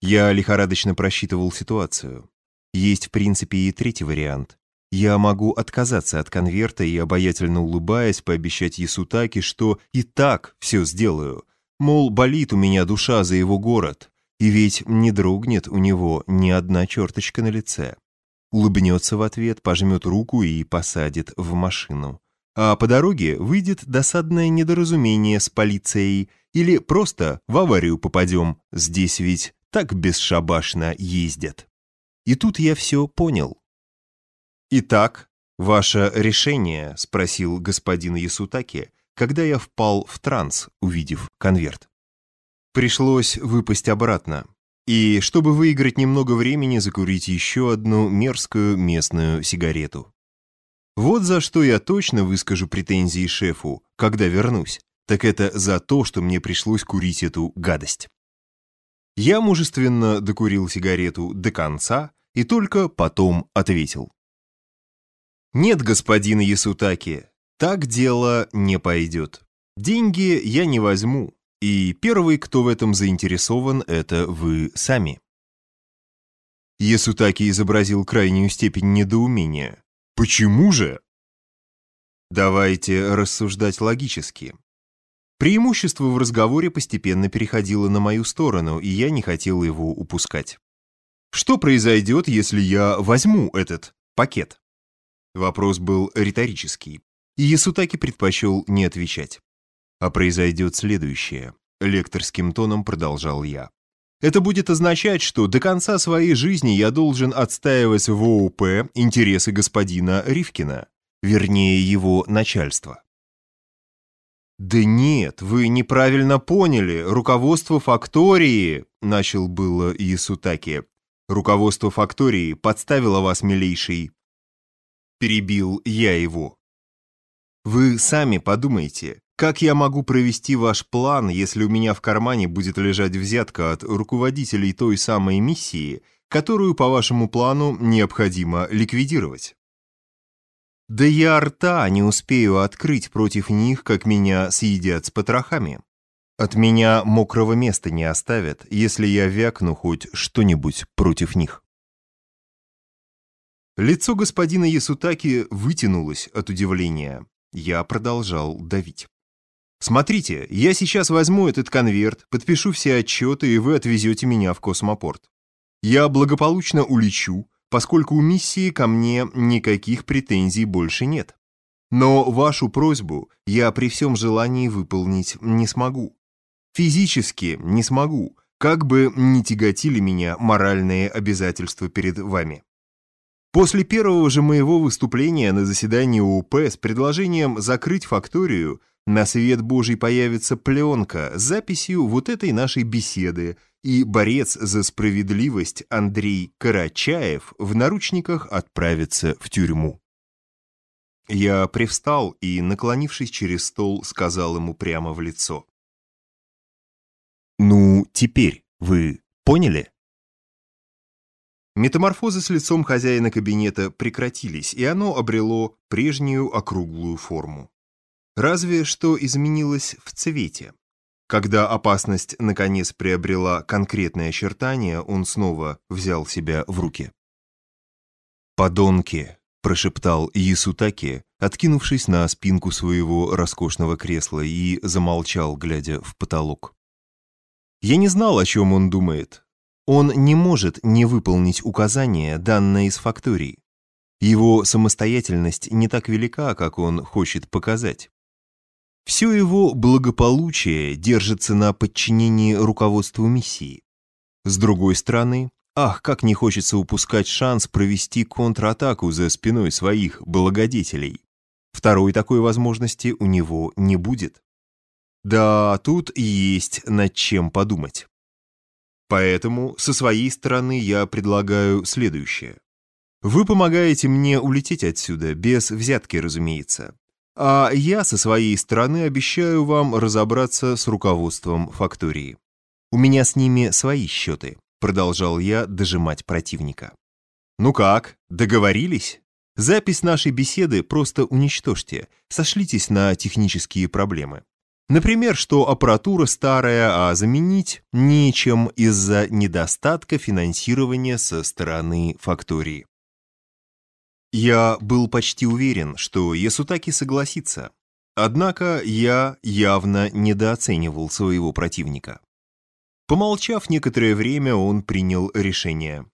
Я лихорадочно просчитывал ситуацию. Есть, в принципе, и третий вариант. Я могу отказаться от конверта и, обаятельно улыбаясь, пообещать Ясутаки, что и так все сделаю. Мол, болит у меня душа за его город, и ведь не дрогнет у него ни одна черточка на лице. Улыбнется в ответ, пожмет руку и посадит в машину. А по дороге выйдет досадное недоразумение с полицией или просто в аварию попадем, здесь ведь так бесшабашно ездят. И тут я все понял. «Итак, ваше решение?» — спросил господин Ясутаки, когда я впал в транс, увидев конверт. Пришлось выпасть обратно. И, чтобы выиграть немного времени, закурить еще одну мерзкую местную сигарету. Вот за что я точно выскажу претензии шефу, когда вернусь. Так это за то, что мне пришлось курить эту гадость. Я мужественно докурил сигарету до конца и только потом ответил. «Нет, господин Ясутаки, так дело не пойдет. Деньги я не возьму, и первый, кто в этом заинтересован, это вы сами». Ясутаки изобразил крайнюю степень недоумения. «Почему же?» Давайте рассуждать логически. Преимущество в разговоре постепенно переходило на мою сторону, и я не хотел его упускать. Что произойдет, если я возьму этот пакет? Вопрос был риторический, и Ясутаки предпочел не отвечать. А произойдет следующее. Лекторским тоном продолжал я. Это будет означать, что до конца своей жизни я должен отстаивать в ОУП интересы господина Ривкина, вернее его начальства. «Да нет, вы неправильно поняли. Руководство фактории», — начал было Ясутаки. «Руководство фактории подставило вас, милейший перебил я его. Вы сами подумайте, как я могу провести ваш план, если у меня в кармане будет лежать взятка от руководителей той самой миссии, которую по вашему плану необходимо ликвидировать? Да я рта не успею открыть против них, как меня съедят с потрохами. От меня мокрого места не оставят, если я вякну хоть что-нибудь против них. Лицо господина Ясутаки вытянулось от удивления. Я продолжал давить. «Смотрите, я сейчас возьму этот конверт, подпишу все отчеты, и вы отвезете меня в космопорт. Я благополучно улечу, поскольку у миссии ко мне никаких претензий больше нет. Но вашу просьбу я при всем желании выполнить не смогу. Физически не смогу, как бы ни тяготили меня моральные обязательства перед вами. После первого же моего выступления на заседании УП с предложением закрыть факторию на свет Божий появится пленка с записью вот этой нашей беседы, и борец за справедливость Андрей Карачаев в наручниках отправится в тюрьму. Я привстал и, наклонившись через стол, сказал ему прямо в лицо. «Ну, теперь вы поняли?» Метаморфозы с лицом хозяина кабинета прекратились, и оно обрело прежнюю округлую форму. Разве что изменилось в цвете. Когда опасность наконец приобрела конкретное очертание, он снова взял себя в руки. «Подонки!» – прошептал Ясутаки, откинувшись на спинку своего роскошного кресла и замолчал, глядя в потолок. Я не знал, о чем он думает, он не может не выполнить указания, данное из фактории. Его самостоятельность не так велика, как он хочет показать. Все его благополучие держится на подчинении руководству миссии. С другой стороны, ах, как не хочется упускать шанс провести контратаку за спиной своих благодетелей. Второй такой возможности у него не будет. Да, тут есть над чем подумать. Поэтому со своей стороны я предлагаю следующее. Вы помогаете мне улететь отсюда, без взятки, разумеется. А я со своей стороны обещаю вам разобраться с руководством фактории. У меня с ними свои счеты, продолжал я дожимать противника. Ну как, договорились? Запись нашей беседы просто уничтожьте, сошлитесь на технические проблемы. Например, что аппаратура старая, а заменить нечем из-за недостатка финансирования со стороны фактории. Я был почти уверен, что Ясутаки согласится. Однако я явно недооценивал своего противника. Помолчав некоторое время, он принял решение.